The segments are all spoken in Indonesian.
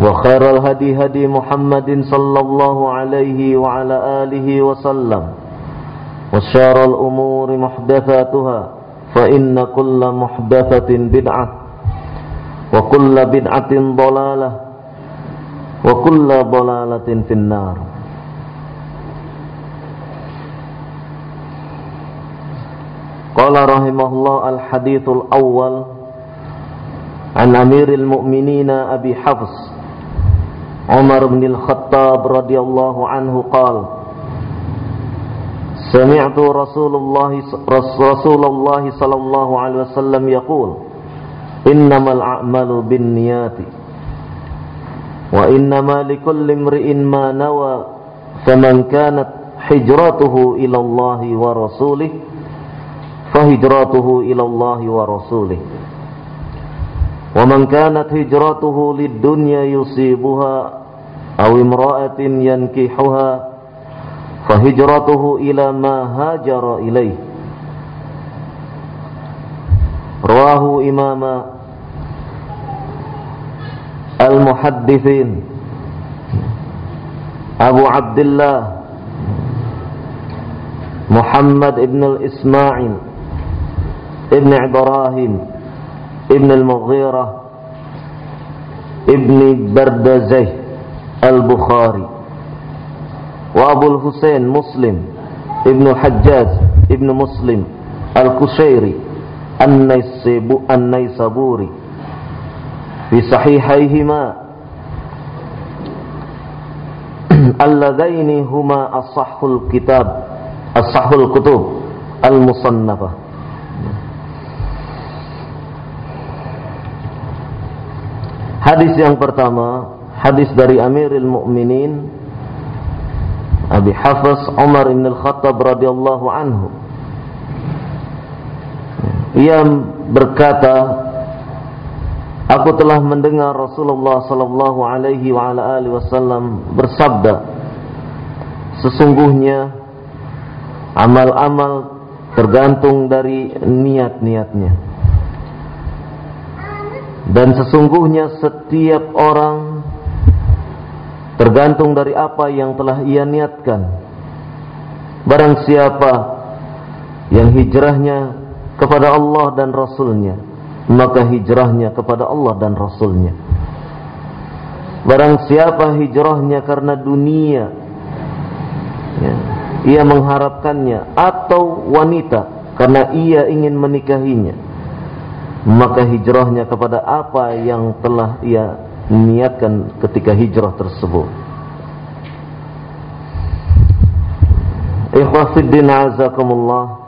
وخير الهدي هدي محمد صلى الله عليه وعلى آله وسلم وشار الأمور محدثاتها فإن كل محدثة بدعة وكل بدعة ضلالة وكل ضلالة في النار قال رحمه الله الحديث الأول عن أمير المؤمنين أبي حفص عمر بن الخطاب رضي الله عنه قال سمعت رسول الله رسول الله صلى الله عليه وسلم يقول إنما الأعمال بالنيات وإنما لكل امرئ ما نوى فمن كانت حجرته إلى الله ورسوله فهجرته إلى الله ورسوله ومن كانت هجرته للدنيا يصيبها أو امرأة ينكحها فهجرته إلى ما هاجر إليه. رواه إمام المحدثين أبو عبد الله محمد ابن الإسماعيل ابن إبراهيم ابن المغيرة ابن بردزي البخاري وأبو الحسين مسلم ابن حجاج ابن مسلم الكشيري النيسابوري في صحيحيهما اللذين هما أصح الكتاب أصح الكتب المصنفة. Hadis yang pertama, hadis dari Amirul Mukminin Abi Hafiz Umar bin Al-Khattab radhiyallahu anhu. Ia berkata, Aku telah mendengar Rasulullah sallallahu alaihi wa ala alihi wasallam bersabda, Sesungguhnya amal-amal tergantung dari niat-niatnya. Dan sesungguhnya setiap orang tergantung dari apa yang telah ia niatkan. Barang siapa yang hijrahnya kepada Allah dan Rasulnya, maka hijrahnya kepada Allah dan Rasulnya. Barang siapa hijrahnya karena dunia, ya, ia mengharapkannya, atau wanita karena ia ingin menikahinya, maka hijrahnya kepada apa yang telah ia niatkan ketika hijrah tersebut. Ikhwatiddin azakumullah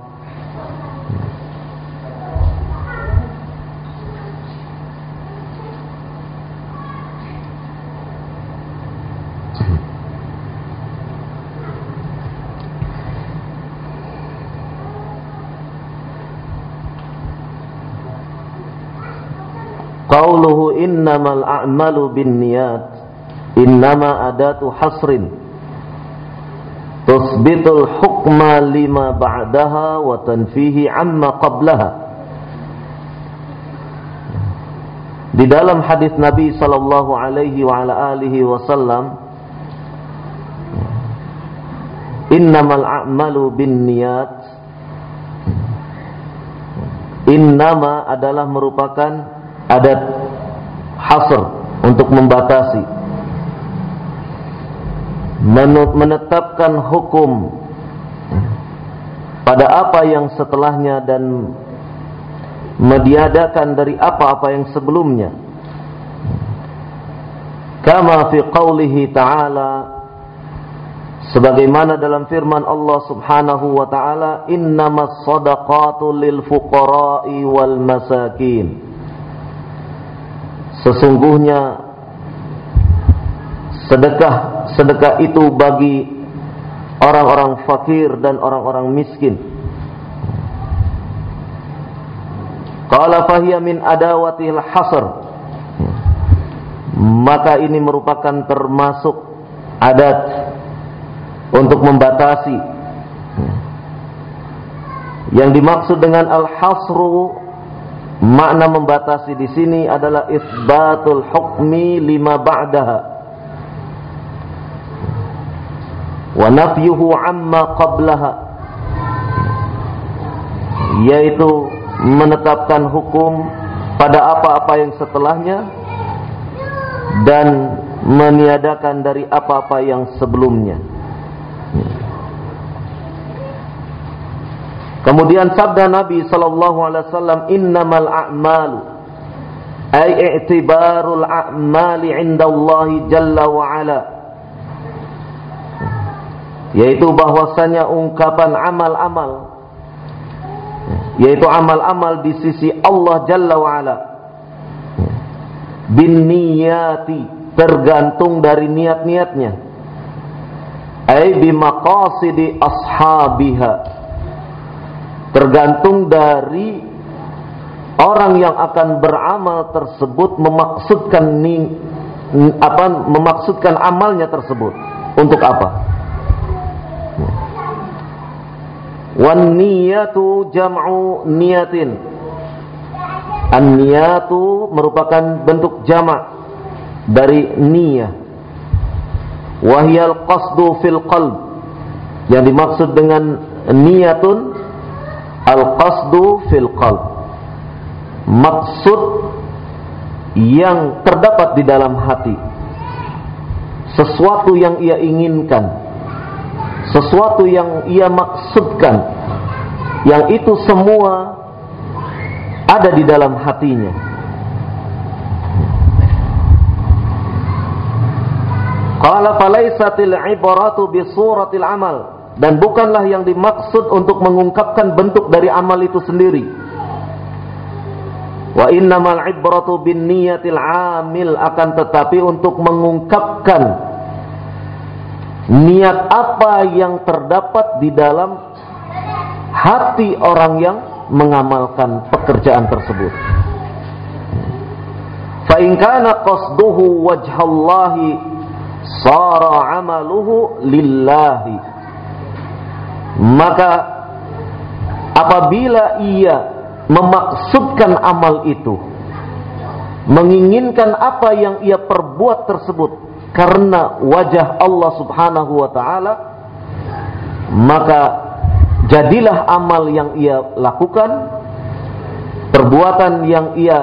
innamal a'malu binniyat. Innama adatu hasrin. Tusbitul hukma lima ba'daha wa tanfihi amma qablaha. Di dalam hadis Nabi sallallahu alaihi wa ala alihi wasallam Innamal a'malu binniyat. Innama adalah merupakan adat hasr untuk membatasi. Menetapkan hukum pada apa yang setelahnya dan meniadakan dari apa-apa yang sebelumnya. Kama fi qawlihi ta'ala sebagaimana dalam firman Allah Subhanahu wa taala innamas shadaqatu lil fuqara'i wal masakin sesungguhnya sedekah sedekah itu bagi orang-orang fakir dan orang-orang miskin. Qala fahiya min adawatil hasr. Maka ini merupakan termasuk adat untuk membatasi. Yang dimaksud dengan al-hasru makna membatasi di sini adalah isbatul hukmi lima ba'daha. Wa nafyuhu amma qablaha. Yaitu menetapkan hukum pada apa-apa yang setelahnya dan meniadakan dari apa-apa yang sebelumnya Kemudian sabda Nabi sallallahu alaihi wasallam innamal a'malu ay i'tibarul a'mali 'inda Allah jalla wa ala. Yaitu bahwasanya ungkapan amal-amal yaitu amal-amal di sisi Allah jalla wa ala. Bin niyati tergantung dari niat-niatnya. Ay bi maqasidi ashabiha tergantung dari orang yang akan beramal tersebut memaksudkan ni, apa memaksudkan amalnya tersebut. Untuk apa? Wan niyatu jam'u niyatin. An niyatu merupakan bentuk jamak dari niyah. Wahyal qasdu fil qalb. Yang dimaksud dengan niyatun Al-qasdu fil qalb. Maksud yang terdapat di dalam hati. Sesuatu yang ia inginkan. Sesuatu yang ia maksudkan. Yang itu semua ada di dalam hatinya. Qala falaysatil ibaratu bi suratil amal dan bukanlah yang dimaksud untuk mengungkapkan bentuk dari amal itu sendiri. Wa innamal ibratu bin niyatil amil akan tetapi untuk mengungkapkan niat apa yang terdapat di dalam hati orang yang mengamalkan pekerjaan tersebut. Fa in kana qasduhu wajhallahi sara amaluhu lillahi maka apabila ia memaksudkan amal itu menginginkan apa yang ia perbuat tersebut karena wajah Allah Subhanahu wa taala maka jadilah amal yang ia lakukan perbuatan yang ia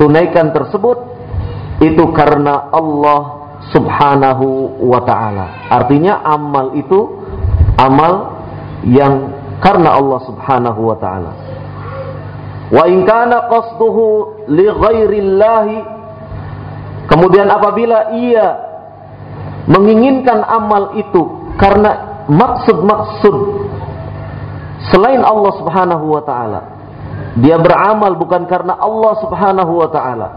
tunaikan tersebut itu karena Allah Subhanahu wa taala. Artinya amal itu amal yang karena Allah Subhanahu wa taala. Wa in kana qasduhu li ghairillahi kemudian apabila ia menginginkan amal itu karena maksud-maksud selain Allah Subhanahu wa taala. Dia beramal bukan karena Allah Subhanahu wa taala.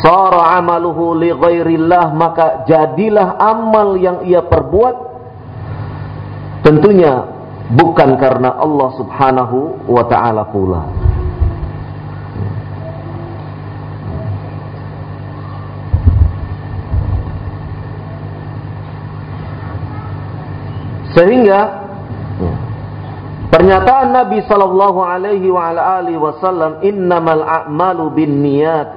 Sara amaluhu li ghairillah maka jadilah amal yang ia perbuat Tentunya bukan karena Allah Subhanahu wa taala pula. Sehingga pernyataan Nabi sallallahu alaihi wa ala alihi wasallam innamal a'malu binniyat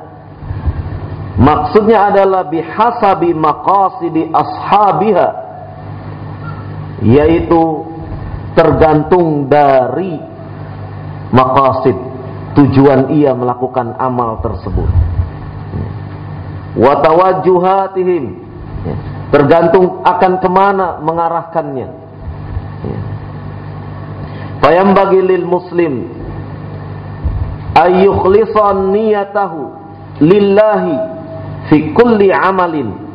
maksudnya adalah bihasabi maqasidi ashabiha yaitu tergantung dari maqasid tujuan ia melakukan amal tersebut wa tawajjuhatihim ya, tergantung akan ke mana mengarahkannya ya. fayambagi lil muslim ayyukhlisan niyatahu lillahi fi kulli amalin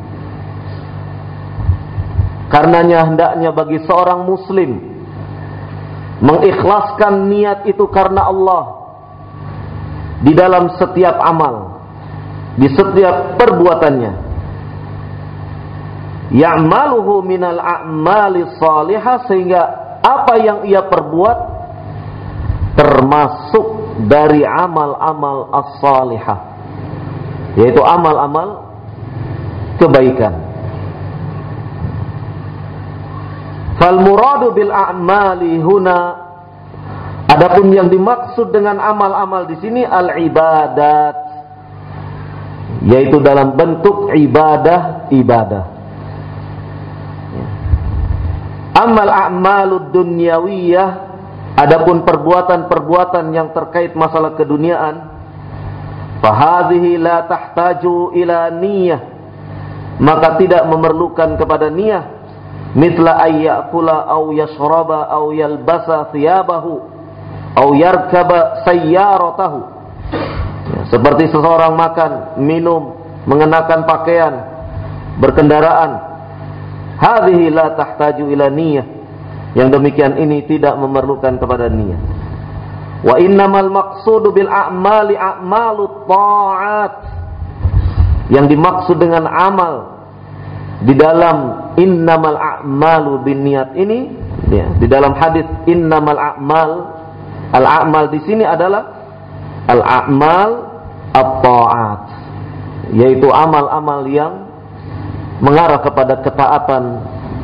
karenanya hendaknya bagi seorang muslim mengikhlaskan niat itu karena Allah di dalam setiap amal di setiap perbuatannya. Ya'maluhu minal a'mali salihah sehingga apa yang ia perbuat termasuk dari amal-amal as-salihah yaitu amal-amal kebaikan fal muradu bil a'mali huna. Adapun yang dimaksud dengan amal-amal di sini al ibadat yaitu dalam bentuk ibadah-ibadah. Amal a'malud dunyawiyah adapun perbuatan-perbuatan yang terkait masalah keduniaan fahadhihi la tahtaju ila niyyah maka tidak memerlukan kepada niat mitla ayyakula au yashraba au yalbasa thiyabahu au yarkaba sayyaratahu seperti seseorang makan, minum, mengenakan pakaian, berkendaraan. Hadhihi la tahtaju ila niyyah. Yang demikian ini tidak memerlukan kepada niat. Wa innamal maqsudu bil a'mali a'malu ta'at. Yang dimaksud dengan amal di dalam innamal a'malu bin niat ini ya, di dalam hadis innamal a'mal al a'mal di sini adalah al a'mal at-ta'at yaitu amal-amal yang mengarah kepada ketaatan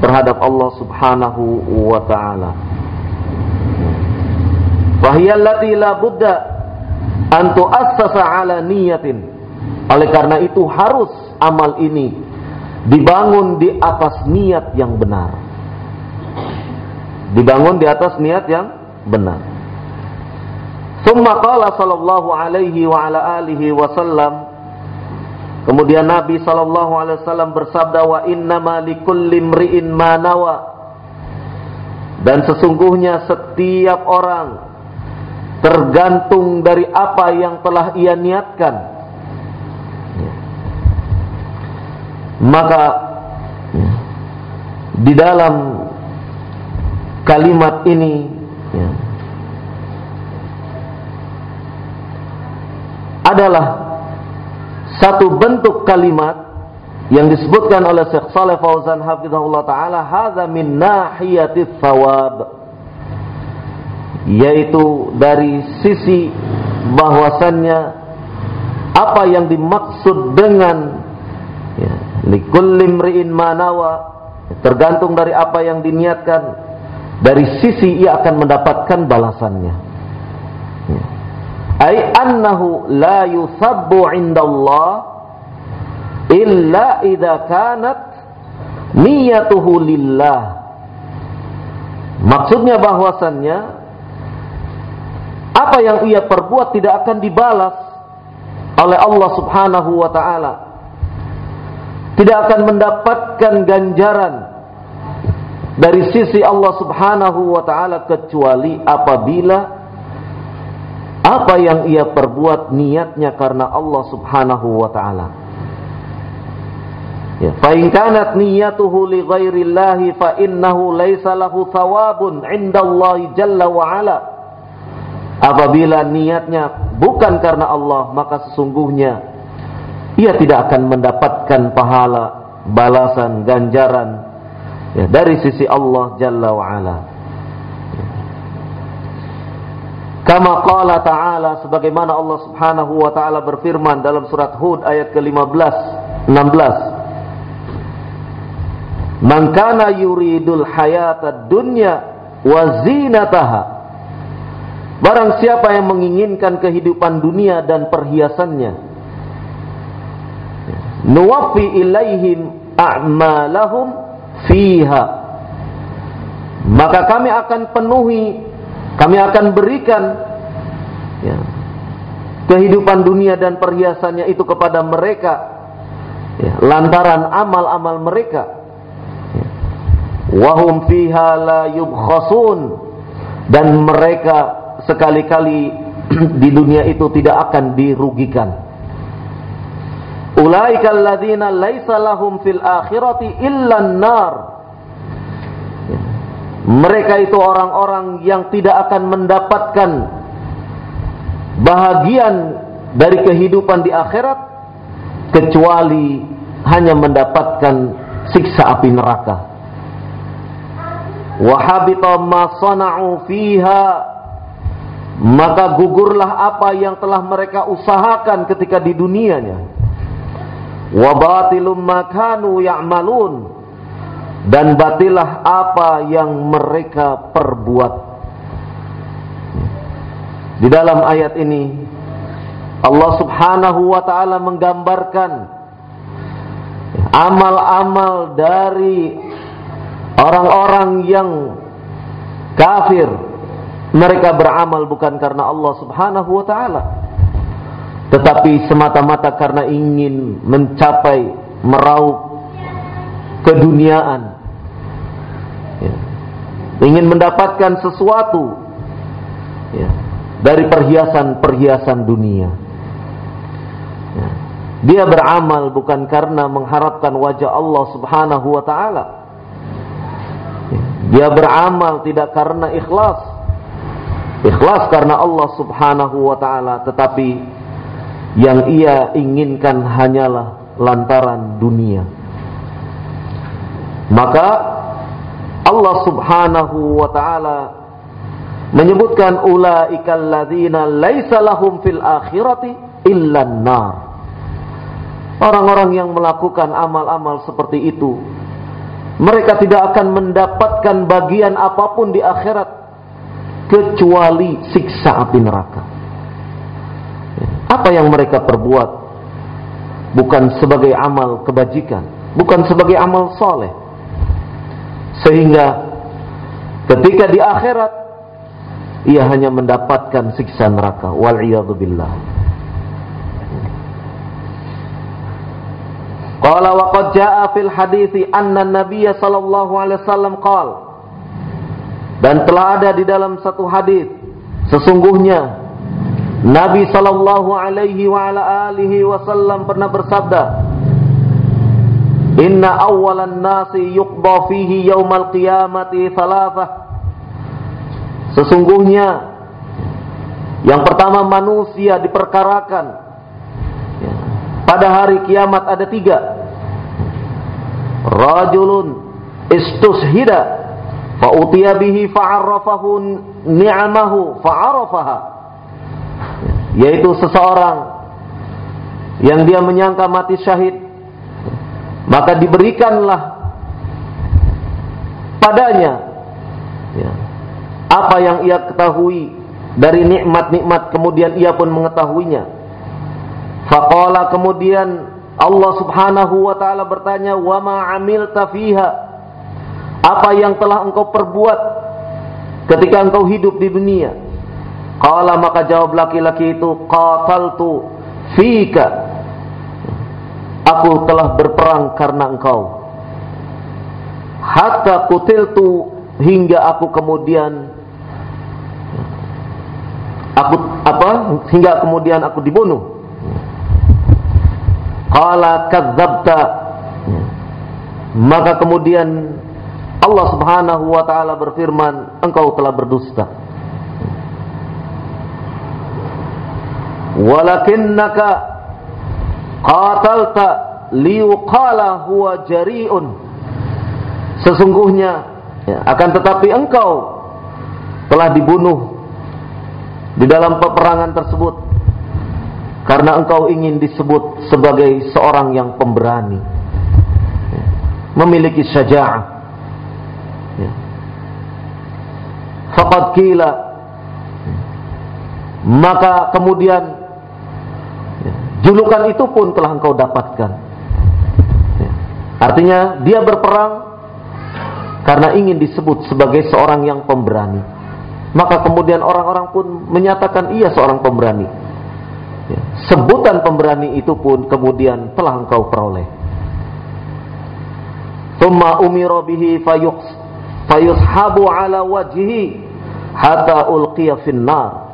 terhadap Allah Subhanahu wa taala. Fahiyallati la budda an tu'assasa ala niyatin. Oleh karena itu harus amal ini dibangun di atas niat yang benar. Dibangun di atas niat yang benar. Summa qala sallallahu alaihi wa ala alihi wasallam Kemudian Nabi sallallahu alaihi wasallam bersabda wa innama likulli imri'in ma nawa Dan sesungguhnya setiap orang tergantung dari apa yang telah ia niatkan. Maka di dalam kalimat ini ya, adalah satu bentuk kalimat yang disebutkan oleh Syekh Saleh Fauzan hafizahullah taala hadza min nahiyati thawab yaitu dari sisi bahwasannya apa yang dimaksud dengan ya, likulli imri'in manawa tergantung dari apa yang diniatkan. Dari sisi ia akan mendapatkan balasannya. Ya. Ay annahu la yusabbu indallah illa idza kanat niyatuhu lillah. Maksudnya bahwasannya apa yang ia perbuat tidak akan dibalas oleh Allah Subhanahu wa taala tidak akan mendapatkan ganjaran dari sisi Allah Subhanahu wa taala kecuali apabila apa yang ia perbuat niatnya karena Allah Subhanahu wa taala. Ya, fa in kanat niyyatuhu li ghairillahi fa innahu laisa lahu thawabun 'inda Allah jalla wa ala. Apabila niatnya bukan karena Allah, maka sesungguhnya ia tidak akan mendapatkan pahala, balasan, ganjaran ya, dari sisi Allah jalla wa ala. Kama qala ta'ala sebagaimana Allah Subhanahu wa taala berfirman dalam surat Hud ayat ke-15 16 Man kana yuridul hayatad dunya wa zinataha. Barang siapa yang menginginkan kehidupan dunia dan perhiasannya. Nuwaffi ilaihim a'malahum fiha. Maka kami akan penuhi, kami akan berikan ya, kehidupan dunia dan perhiasannya itu kepada mereka ya, lantaran amal-amal mereka. Wahum fiha la yubkhasun. Dan mereka sekali-kali di dunia itu tidak akan dirugikan ulaika laisa lahum fil illa nar mereka itu orang-orang yang tidak akan mendapatkan bahagian dari kehidupan di akhirat kecuali hanya mendapatkan siksa api neraka. Maka gugurlah apa yang telah mereka usahakan ketika di dunianya wa batilum makanu ya'malun. Dan batilah apa yang mereka perbuat. Di dalam ayat ini Allah Subhanahu wa taala menggambarkan amal-amal dari Orang-orang yang kafir. Mereka beramal bukan karena Allah Subhanahu wa taala tetapi semata-mata karena ingin mencapai meraup keduniaan ya. ingin mendapatkan sesuatu ya, dari perhiasan-perhiasan dunia ya. dia beramal bukan karena mengharapkan wajah Allah Subhanahu wa taala dia beramal tidak karena ikhlas. Ikhlas karena Allah Subhanahu wa taala, tetapi yang ia inginkan hanyalah lantaran dunia. Maka Allah Subhanahu wa taala menyebutkan ulaikal ladzina laisa lahum fil akhirati illa nar. Orang-orang yang melakukan amal-amal seperti itu mereka tidak akan mendapatkan bagian apa pun di akhirat kecuali siksa api neraka. Apa yang mereka perbuat bukan sebagai amal kebajikan, bukan sebagai amal soleh. Sehingga ketika di akhirat ia hanya mendapatkan siksa neraka. Wal billah. Qala wa qad jaa fil hadithi anna Nabiy sallallahu alaihi wasallam qala dan telah ada di dalam satu hadis sesungguhnya Nabi sallallahu alaihi wa ala alihi wasallam pernah bersabda Inna awwalan nasi yuqda fihi yaumal qiyamati thalathah Sesungguhnya yang pertama manusia diperkarakan pada hari kiamat ada tiga. Rajulun istushida fa'utiya bihi fa'arrafahu ni'amahu fa'arafaha. Yaitu seseorang yang dia menyangka mati syahid maka diberikanlah padanya ya, apa yang ia ketahui dari nikmat-nikmat kemudian ia pun mengetahuinya Faqala kemudian Allah Subhanahu wa taala bertanya, "Wa ma 'amilta fiha?" Apa yang telah engkau perbuat ketika engkau hidup di dunia? Qala maka jawab laki-laki itu, "Qataltu fika." Aku telah berperang karena engkau. Hatta kutiltu hingga aku kemudian aku apa? Hingga kemudian aku dibunuh. Qala kadzabta. Maka kemudian Allah Subhanahu wa taala berfirman, engkau telah berdusta. Walakinnaka qatalta liuqala huwa jari'un. Sesungguhnya ya, akan tetapi engkau telah dibunuh di dalam peperangan tersebut karena engkau ingin disebut sebagai seorang yang pemberani. memiliki syaja'ah. Ya. Faqad kila maka kemudian ya, julukan itu pun telah engkau dapatkan. Ya. Artinya dia berperang karena ingin disebut sebagai seorang yang pemberani. Maka kemudian orang-orang pun menyatakan ia seorang pemberani. Ya. Sebutan pemberani itu pun kemudian telah engkau peroleh. Thumma umira bihi fayushabu ala wajhihi hatta ulqiya finnar.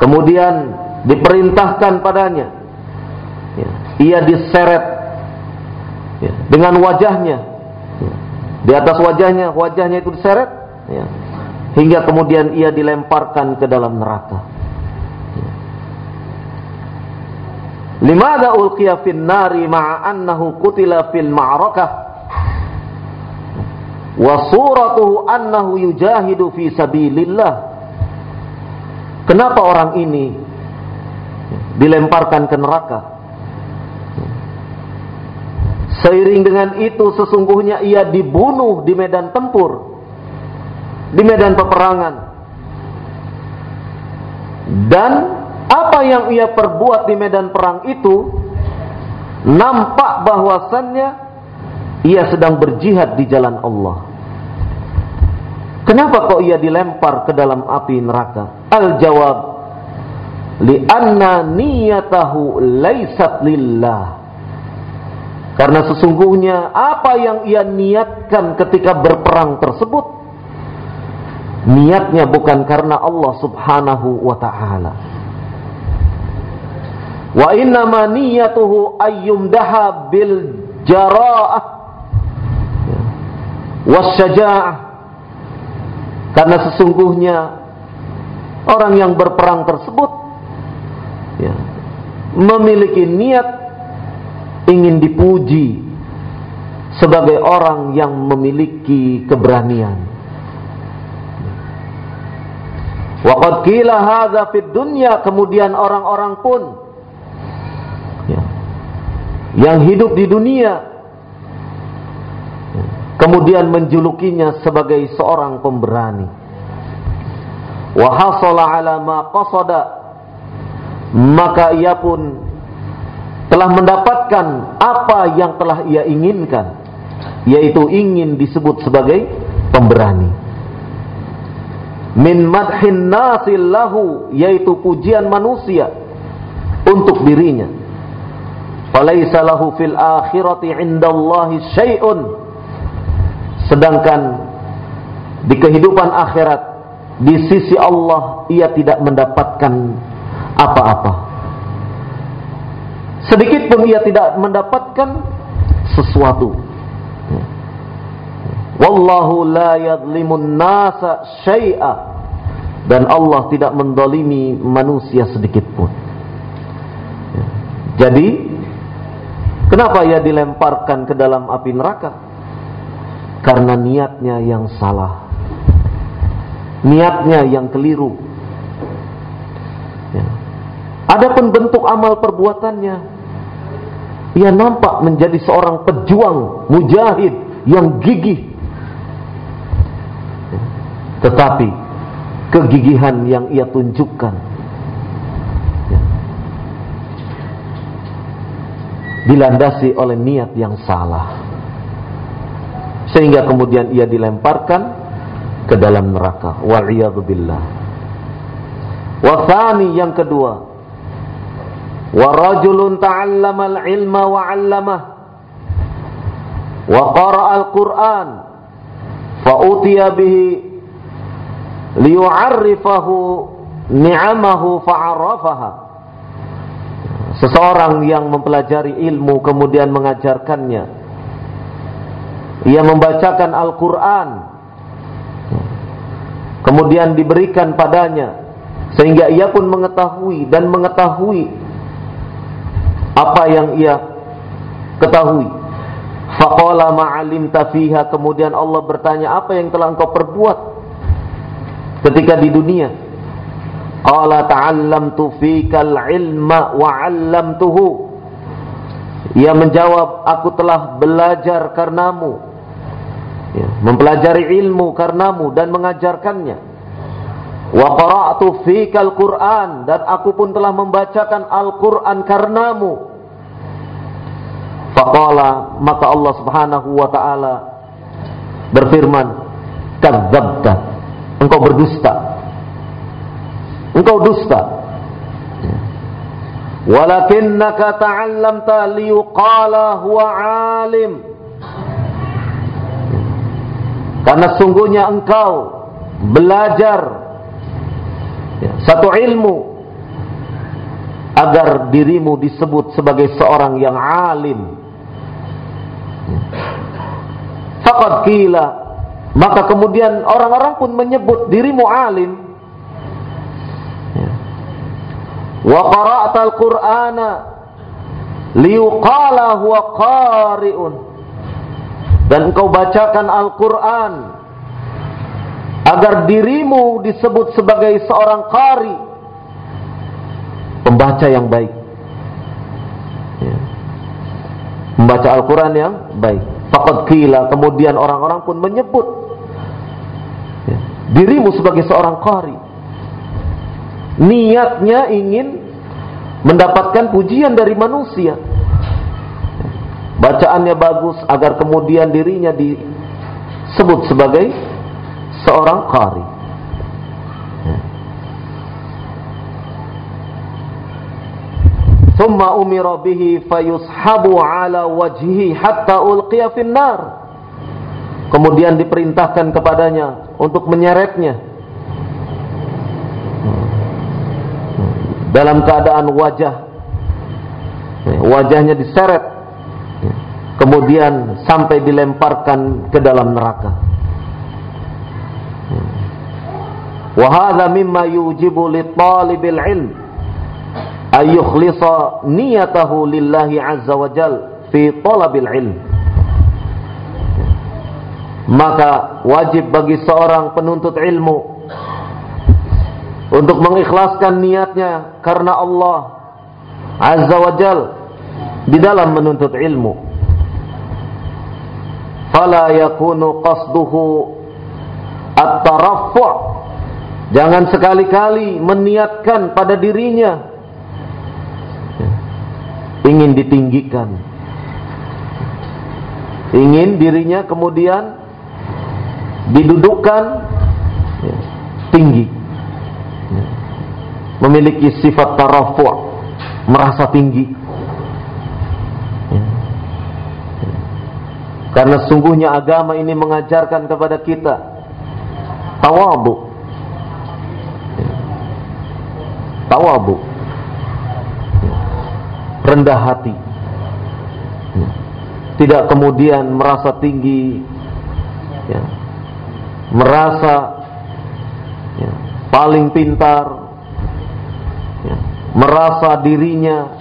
Kemudian diperintahkan padanya. Ya, ia diseret. Ya, dengan wajahnya. Ya, di atas wajahnya wajahnya itu diseret. Ya, hingga kemudian ia dilemparkan ke dalam neraka. Ya. limada ulqiya fin nari ma'a annahu qutila fil ma'rakah? Wa suratuhu annahu yujahidu fi sabilillah. Kenapa orang ini dilemparkan ke neraka? Seiring dengan itu sesungguhnya ia dibunuh di medan tempur, di medan peperangan. Dan apa yang ia perbuat di medan perang itu nampak bahwasannya ia sedang berjihad di jalan Allah. Kenapa kok ia dilempar ke dalam api neraka? Al-jawab li'anna niyatahu laisat lillah. Karena sesungguhnya apa yang ia niatkan ketika berperang tersebut niatnya bukan karena Allah Subhanahu wa taala. Wa inna ma niyatuhu ayyumdaha bil jara'ah wasyaja'ah karena sesungguhnya orang yang berperang tersebut ya, memiliki niat ingin dipuji sebagai orang yang memiliki keberanian. Waqad qila hadza fid dunya kemudian orang-orang pun ya, yang hidup di dunia kemudian menjulukinya sebagai seorang pemberani. Wa hasala ala maka ia pun telah mendapatkan apa yang telah ia inginkan yaitu ingin disebut sebagai pemberani. Min madhin nasil lahu yaitu pujian manusia untuk dirinya. Falaysa lahu fil akhirati indallahi syai'un. Sedangkan di kehidupan akhirat di sisi Allah ia tidak mendapatkan apa-apa. Sedikit pun ia tidak mendapatkan sesuatu. Wallahu la yadlimun nasa syai'a dan Allah tidak mendolimi manusia sedikit pun. Jadi, kenapa ia dilemparkan ke dalam api neraka? karena niatnya yang salah, niatnya yang keliru. Adapun bentuk amal perbuatannya, ia nampak menjadi seorang pejuang, mujahid yang gigih. Tetapi kegigihan yang ia tunjukkan dilandasi oleh niat yang salah. Sehingga kemudian ia dilemparkan ke dalam neraka. Wal billah. Wa yang kedua wa rajulun ta'allama al-ilma wa 'allamah. Wa qara'a al-Qur'an. Seseorang yang mempelajari ilmu kemudian mengajarkannya. Ia membacakan Al-Quran. Kemudian diberikan padanya. Sehingga ia pun mengetahui dan mengetahui apa yang ia ketahui faqala ma'alim tafiha kemudian Allah bertanya apa yang telah engkau perbuat ketika di dunia qala ta'allamtu fikal ilma wa 'allamtuhu Ia menjawab, aku telah belajar karenamu. Ya, mempelajari ilmu karenamu dan mengajarkannya. Wa qara'tu fikal Qur'an dan aku pun telah membacakan Al-Qur'an karenamu. Faqala maka Allah Subhanahu wa taala berfirman, "Kadzdzabta." Engkau berdusta. Engkau dusta. Walakinnaka ta'allamta liyuqala huwa alim. Karena sungguhnya engkau belajar ya, satu ilmu agar dirimu disebut sebagai seorang yang alim. Faqad kila maka kemudian orang-orang pun menyebut dirimu alim. Wa qara'ta al-Qur'ana liuqala huwa qari'un. Dan engkau bacakan Al-Qur'an agar dirimu disebut sebagai seorang qari. Pembaca yang baik. Ya. membaca Al-Quran yang baik. Faqad kila kemudian orang-orang pun menyebut. Ya, dirimu sebagai seorang qari. Niatnya ingin mendapatkan pujian dari manusia. Bacaannya bagus agar kemudian dirinya disebut sebagai seorang qari. Thumma umira bihi fayushabu ala wajhihi hatta ulqiya finnar. Kemudian diperintahkan kepadanya untuk menyeretnya dalam keadaan wajah wajahnya diseret kemudian sampai dilemparkan ke dalam neraka wa hadha mimma yujibu li talibil ilm ay yukhlisa niyatahu lillahi azza wa jal fi talabil ilm maka wajib bagi seorang penuntut ilmu untuk mengikhlaskan niatnya karena Allah Azza wa Jal di dalam menuntut ilmu. Fala yakunu qasduhu at-taraffu' Jangan sekali-kali meniatkan pada dirinya. Ingin ditinggikan. Ingin dirinya kemudian didudukkan tinggi. Memiliki sifat tarafu' merasa tinggi. Karena sungguhnya agama ini mengajarkan kepada kita tawabu. Ya. tawabu. Ya. rendah hati. Tidak kemudian merasa tinggi. Merasa paling pintar. Merasa dirinya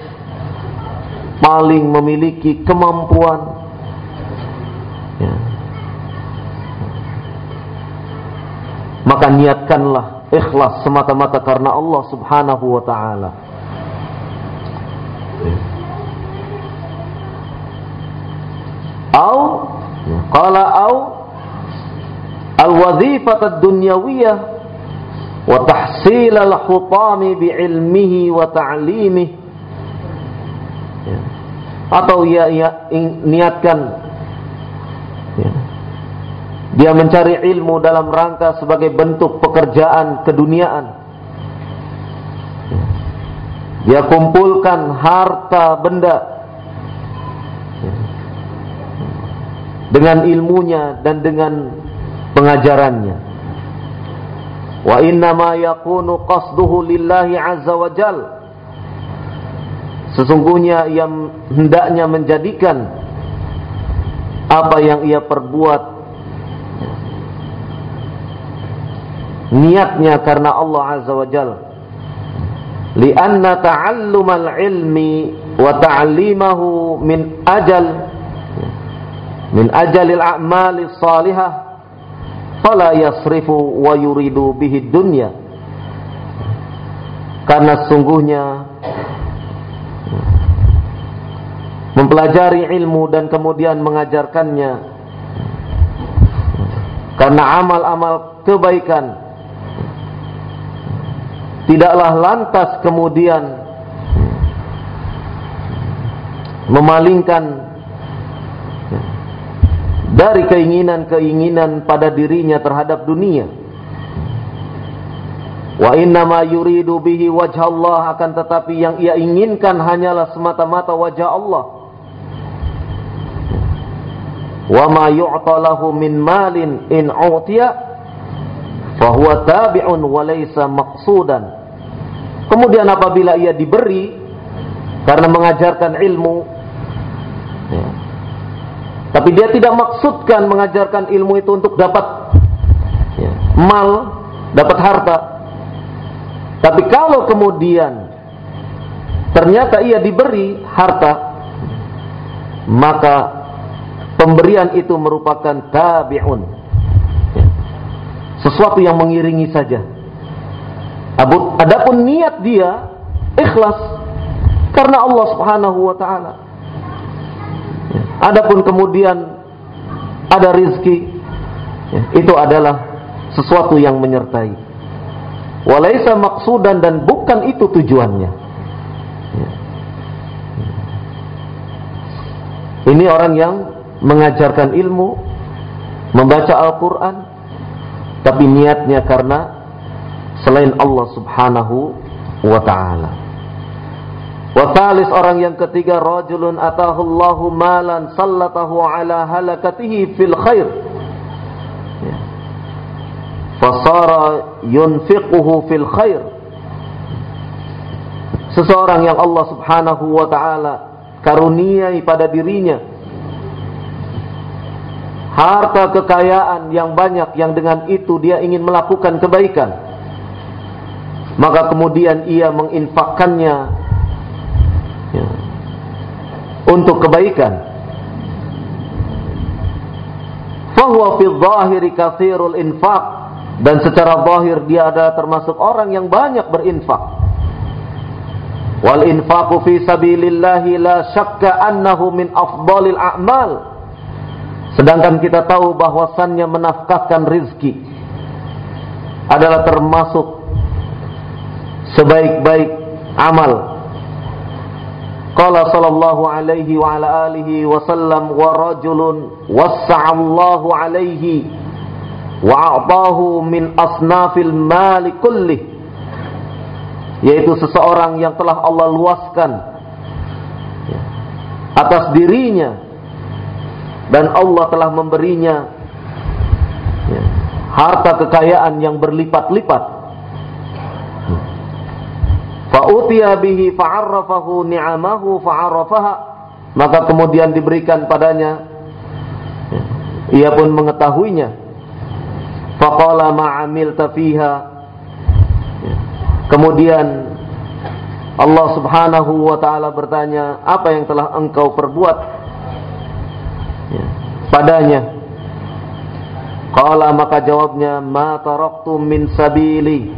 paling memiliki kemampuan maka niatkanlah ikhlas semata-mata karena Allah subhanahu wa ta'ala au qala au al-wazifat ad-dunyawiyah wa tahsil al-hutami bi ilmihi wa ta'limih ya. atau ia, ia niatkan ya. Dia mencari ilmu dalam rangka sebagai bentuk pekerjaan keduniaan. Dia kumpulkan harta benda dengan ilmunya dan dengan pengajarannya. Wa inna ma yakunu qasduhu lillahi azza wa jal. Sesungguhnya yang hendaknya menjadikan apa yang ia perbuat niatnya karena Allah azza wa jal. Lianna ta'allumal ilmi wa ta'limahu min ajal min ajalil a'mali salihah fala yasrifu wa yuridu bihi dunya. Karena sungguhnya mempelajari ilmu dan kemudian mengajarkannya. Karena amal-amal kebaikan tidaklah lantas kemudian memalingkan dari keinginan-keinginan pada dirinya terhadap dunia. Wa inna ma yuridu bihi wajah Allah akan tetapi yang ia inginkan hanyalah semata-mata wajah Allah. Wa ma yu'ta lahu min malin in utiya fahuwa tabi'un wa laysa maqsudan. Kemudian apabila ia diberi karena mengajarkan ilmu ya, tapi dia tidak maksudkan mengajarkan ilmu itu untuk dapat ya, mal, dapat harta. Tapi kalau kemudian ternyata ia diberi harta, maka pemberian itu merupakan tabi'un. Sesuatu yang mengiringi saja. Adapun niat dia ikhlas karena Allah Subhanahu wa taala. Adapun kemudian ada rizki, itu adalah sesuatu yang menyertai. Walaisa maksudan dan bukan itu tujuannya. Ini orang yang mengajarkan ilmu, membaca Al-Quran, tapi niatnya karena selain Allah subhanahu wa ta'ala. Watalis orang yang ketiga rajulun atahullahu malan sallatahu ala halakatihi fil khair. Fasara yunfiquhu fil khair. Seseorang yang Allah Subhanahu wa taala karuniai pada dirinya harta kekayaan yang banyak yang dengan itu dia ingin melakukan kebaikan maka kemudian ia menginfakkannya ya, untuk kebaikan fahuwa fi dhahiri kathirul infaq dan secara zahir dia adalah termasuk orang yang banyak berinfak. Wal infaqu fi sabilillahi la syakka annahu min afdalil a'mal. Sedangkan kita tahu bahwasannya menafkahkan rizki adalah termasuk sebaik-baik amal. Qala sallallahu alaihi wa ala alihi wa sallam wa rajulun wassa'allahu alaihi wa'atahu min asnafil mali kullih yaitu seseorang yang telah Allah luaskan atas dirinya dan Allah telah memberinya harta kekayaan yang berlipat-lipat fa'utiya bihi fa'arrafahu ni'amahu fa'arrafaha maka kemudian diberikan padanya ia pun mengetahuinya Faqala ma'amilta fiha. Kemudian Allah Subhanahu wa taala bertanya, "Apa yang telah engkau perbuat?" Padanya. Qala maka jawabnya, "Ma taraktu min sabili."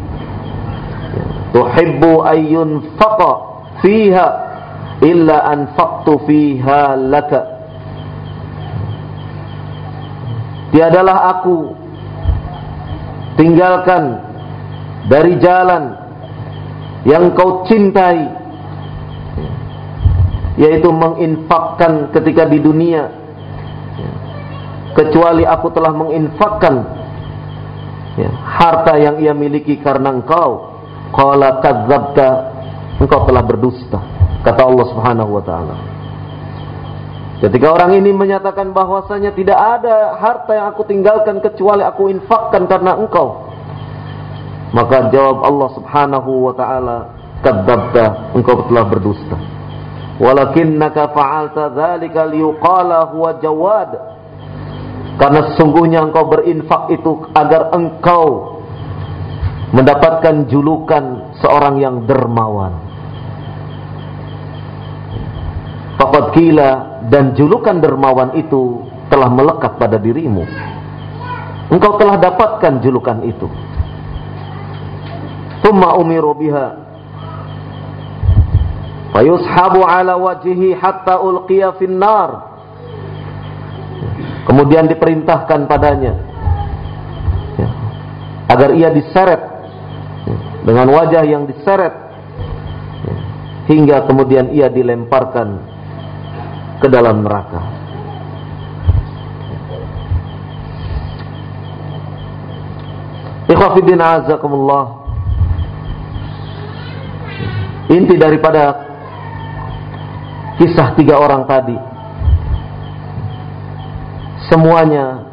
Tuhibbu ayyun faqa fiha illa anfaqtu fiha laka. Tiadalah aku tinggalkan dari jalan yang kau cintai yaitu menginfakkan ketika di dunia kecuali aku telah menginfakkan ya, harta yang ia miliki karena engkau qala kadzabta engkau telah berdusta kata Allah Subhanahu wa taala Ketika orang ini menyatakan bahwasanya tidak ada harta yang aku tinggalkan kecuali aku infakkan karena engkau. Maka jawab Allah Subhanahu wa taala, "Kadzabta, engkau telah berdusta." Walakinnaka fa'alta dzalika liyuqala huwa jawad. Karena sesungguhnya engkau berinfak itu agar engkau mendapatkan julukan seorang yang dermawan. Faqad kila dan julukan dermawan itu telah melekat pada dirimu. Engkau telah dapatkan julukan itu. Thumma umiru biha. fayushabu ala wajhihi hatta ulqiya finnar kemudian diperintahkan padanya. Ya, agar ia diseret. Ya, dengan wajah yang diseret. Ya, hingga kemudian ia dilemparkan ke dalam neraka. Ikhwafidin azakumullah. Inti daripada kisah tiga orang tadi semuanya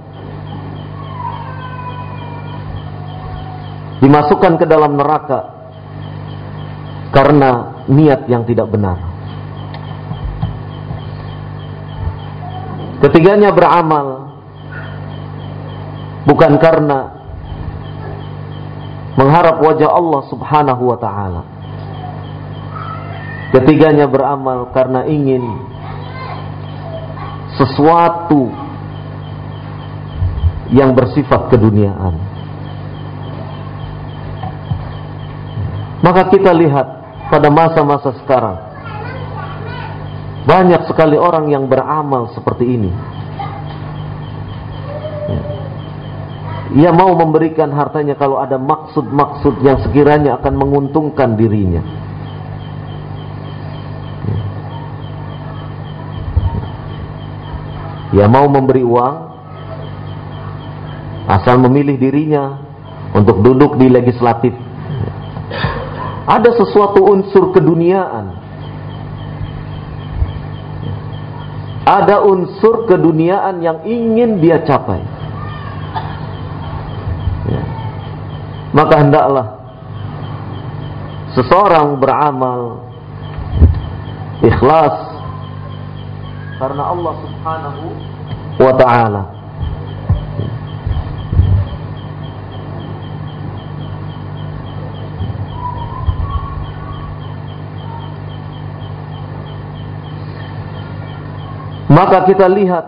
dimasukkan ke dalam neraka karena niat yang tidak benar. Ketiganya beramal bukan karena mengharap wajah Allah Subhanahu wa taala. Ketiganya beramal karena ingin sesuatu yang bersifat keduniaan. Maka kita lihat pada masa-masa sekarang banyak sekali orang yang beramal seperti ini. Ia mau memberikan hartanya kalau ada maksud-maksud yang sekiranya akan menguntungkan dirinya. Ia mau memberi uang asal memilih dirinya untuk duduk di legislatif. Ada sesuatu unsur keduniaan. Ada unsur keduniaan yang ingin dia capai. Ya. Maka hendaklah seseorang beramal ikhlas karena Allah Subhanahu wa taala. Maka kita lihat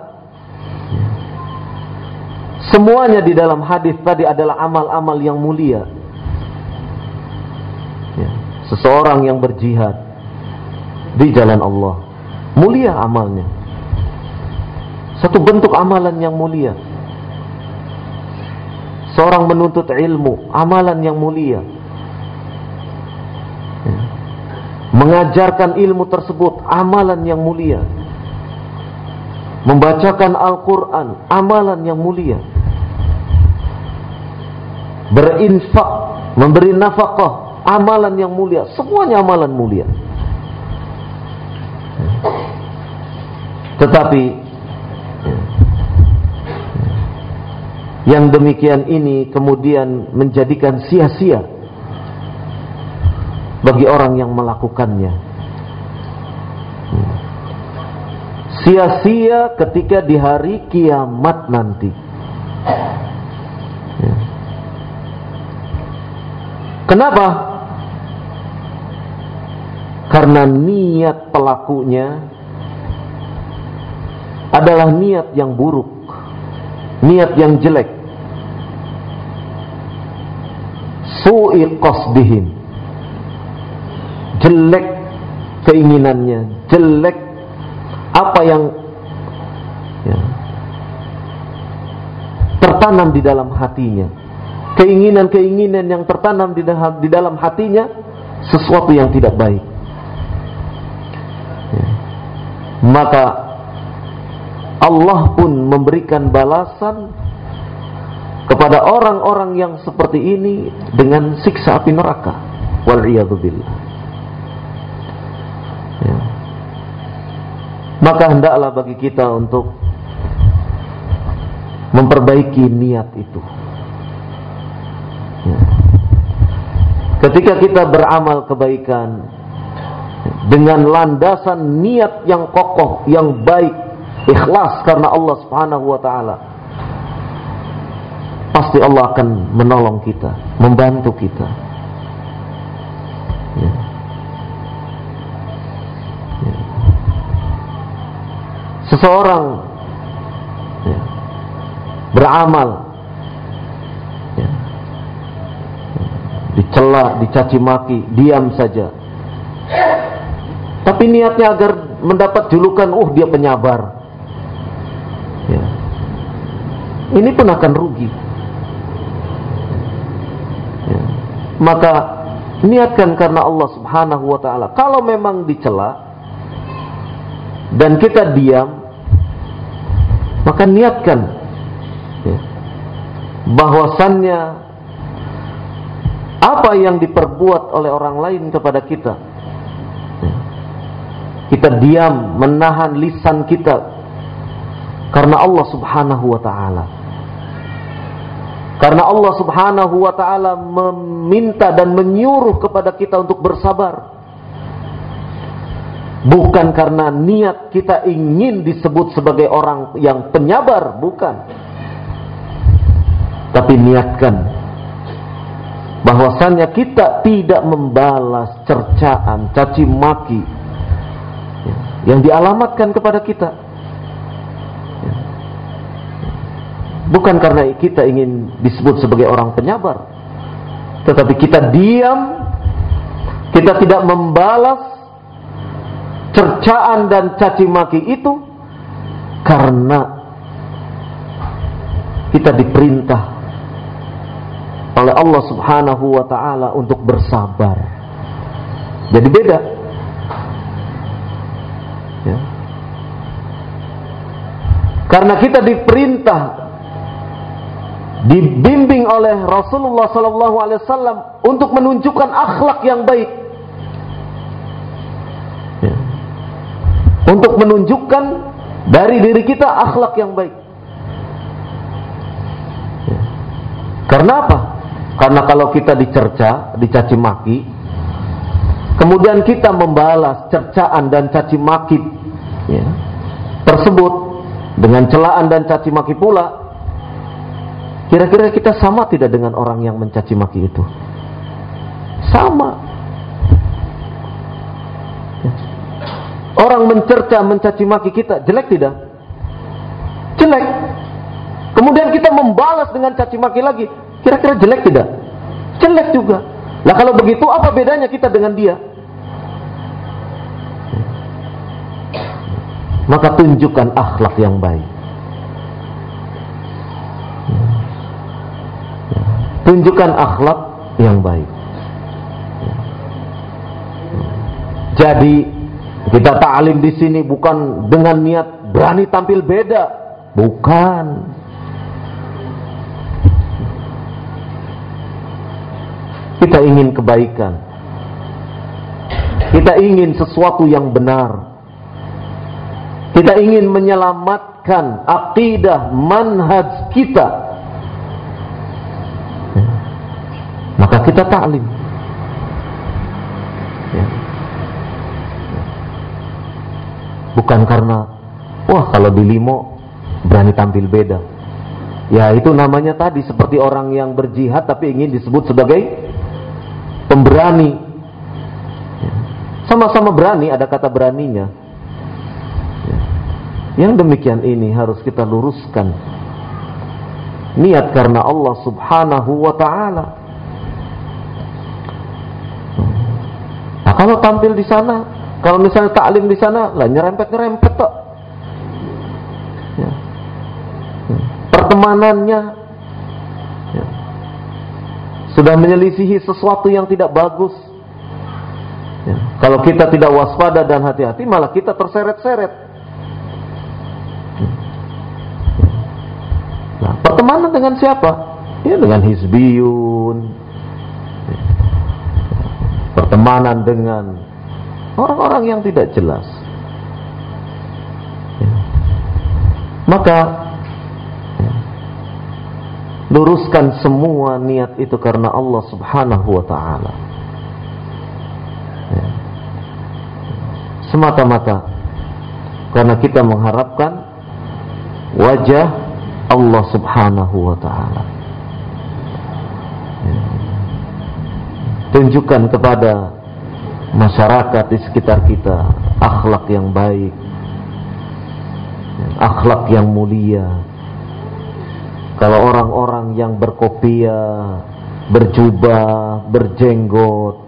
semuanya di dalam hadis tadi adalah amal-amal yang mulia. Ya, seseorang yang berjihad di jalan Allah, mulia amalnya. Satu bentuk amalan yang mulia. Seorang menuntut ilmu, amalan yang mulia. Ya. Mengajarkan ilmu tersebut, amalan yang mulia membacakan Al-Quran, amalan yang mulia. Berinfak, memberi nafkah, amalan yang mulia. Semuanya amalan mulia. Tetapi yang demikian ini kemudian menjadikan sia-sia bagi orang yang melakukannya. Sia-sia ketika di hari kiamat nanti. Ya. Kenapa? Karena niat pelakunya adalah niat yang buruk, niat yang jelek. Su'i qasdihim. Jelek keinginannya, jelek apa yang ya, tertanam di dalam hatinya. Keinginan-keinginan yang tertanam di dalam, di dalam hatinya sesuatu yang tidak baik. Ya. Maka Allah pun memberikan balasan kepada orang-orang yang seperti ini dengan siksa api neraka. Wal billah. Maka hendaklah bagi kita untuk memperbaiki niat itu. Ya. Ketika kita beramal kebaikan dengan landasan niat yang kokoh, yang baik, ikhlas karena Allah Subhanahu wa taala. Pasti Allah akan menolong kita, membantu kita. Seseorang ya, beramal ya, dicela, dicaci maki, diam saja. Tapi niatnya agar mendapat julukan, uh dia penyabar. Ya. Ini pun akan rugi. Ya. Maka niatkan karena Allah Subhanahu wa taala. Kalau memang dicela dan kita diam, maka niatkan ya, bahwasannya apa yang diperbuat oleh orang lain kepada kita ya, kita diam menahan lisan kita karena Allah Subhanahu wa taala. Karena Allah Subhanahu wa taala meminta dan menyuruh kepada kita untuk bersabar. Bukan karena niat kita ingin disebut sebagai orang yang penyabar, bukan. Tapi niatkan bahwasannya kita tidak membalas cercaan, caci maki yang dialamatkan kepada kita. Bukan karena kita ingin disebut sebagai orang penyabar. Tetapi kita diam, kita tidak membalas cercaan dan caci maki itu karena kita diperintah oleh Allah Subhanahu wa taala untuk bersabar. Jadi beda. Ya. Karena kita diperintah dibimbing oleh Rasulullah sallallahu alaihi wasallam untuk menunjukkan akhlak yang baik. Ya. Untuk menunjukkan dari diri kita akhlak yang baik. Ya. Karena apa? Karena kalau kita dicerca, dicaci maki, kemudian kita membalas cercaan dan caci maki ya, tersebut dengan celaan dan caci maki pula, Kira-kira kita sama tidak dengan orang yang mencaci maki itu? Sama. Orang mencerca, mencaci maki kita, jelek tidak? Jelek. Kemudian kita membalas dengan caci maki lagi. Kira-kira jelek tidak? Jelek juga. Nah kalau begitu apa bedanya kita dengan dia? Maka tunjukkan akhlak yang baik. tunjukkan akhlak yang baik. Jadi kita ta'lim di sini bukan dengan niat berani tampil beda, bukan. Kita ingin kebaikan. Kita ingin sesuatu yang benar. Kita ingin menyelamatkan akidah manhaj kita maka kita taklim. Ya. Bukan karena wah kalau di limo berani tampil beda. Ya itu namanya tadi seperti orang yang berjihad tapi ingin disebut sebagai pemberani. Sama-sama berani ada kata beraninya. Ya. Yang demikian ini harus kita luruskan. Niat karena Allah Subhanahu wa taala. Nah kalau tampil di sana, kalau misalnya taklim di sana, lah nyerempet nyerempet kok. Ya. Pertemanannya ya. sudah menyelisihi sesuatu yang tidak bagus. Ya. Kalau kita tidak waspada dan hati-hati, malah kita terseret-seret. Nah, pertemanan dengan siapa? Ya dengan hizbiyun, pertemanan dengan orang-orang yang tidak jelas. Ya. Maka ya, luruskan semua niat itu karena Allah Subhanahu wa taala. Ya. Semata-mata karena kita mengharapkan wajah Allah Subhanahu wa taala. tunjukkan kepada masyarakat di sekitar kita akhlak yang baik akhlak yang mulia kalau orang-orang yang berkopiah berjubah berjenggot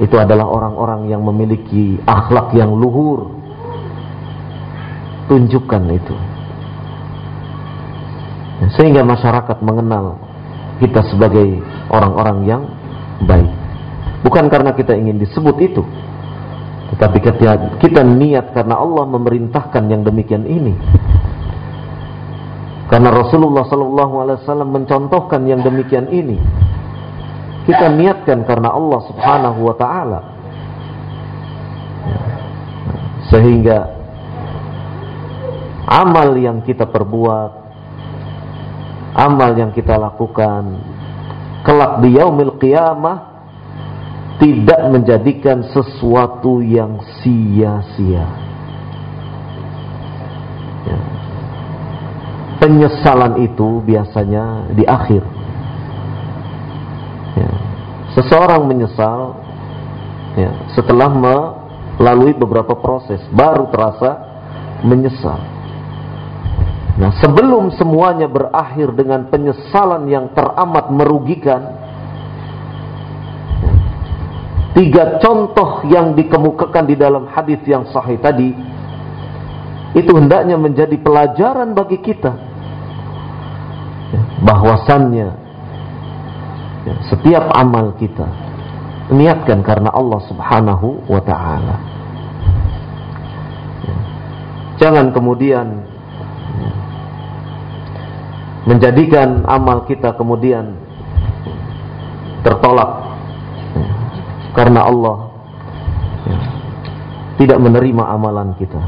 itu adalah orang-orang yang memiliki akhlak yang luhur. Tunjukkan itu. Sehingga masyarakat mengenal kita sebagai orang-orang yang baik. Bukan karena kita ingin disebut itu. Tetapi kita, kita niat karena Allah memerintahkan yang demikian ini. Karena Rasulullah SAW mencontohkan yang demikian ini kita niatkan karena Allah Subhanahu wa taala. Sehingga amal yang kita perbuat, amal yang kita lakukan kelak di yaumil qiyamah tidak menjadikan sesuatu yang sia-sia. Ya. Penyesalan itu biasanya di akhir Seseorang menyesal ya, setelah melalui beberapa proses baru terasa menyesal. Nah, sebelum semuanya berakhir dengan penyesalan yang teramat merugikan, tiga contoh yang dikemukakan di dalam hadis yang sahih tadi itu hendaknya menjadi pelajaran bagi kita bahwasannya ya, setiap amal kita niatkan karena Allah Subhanahu wa taala. Ya. Jangan kemudian ya, menjadikan amal kita kemudian tertolak ya, karena Allah tidak menerima amalan kita.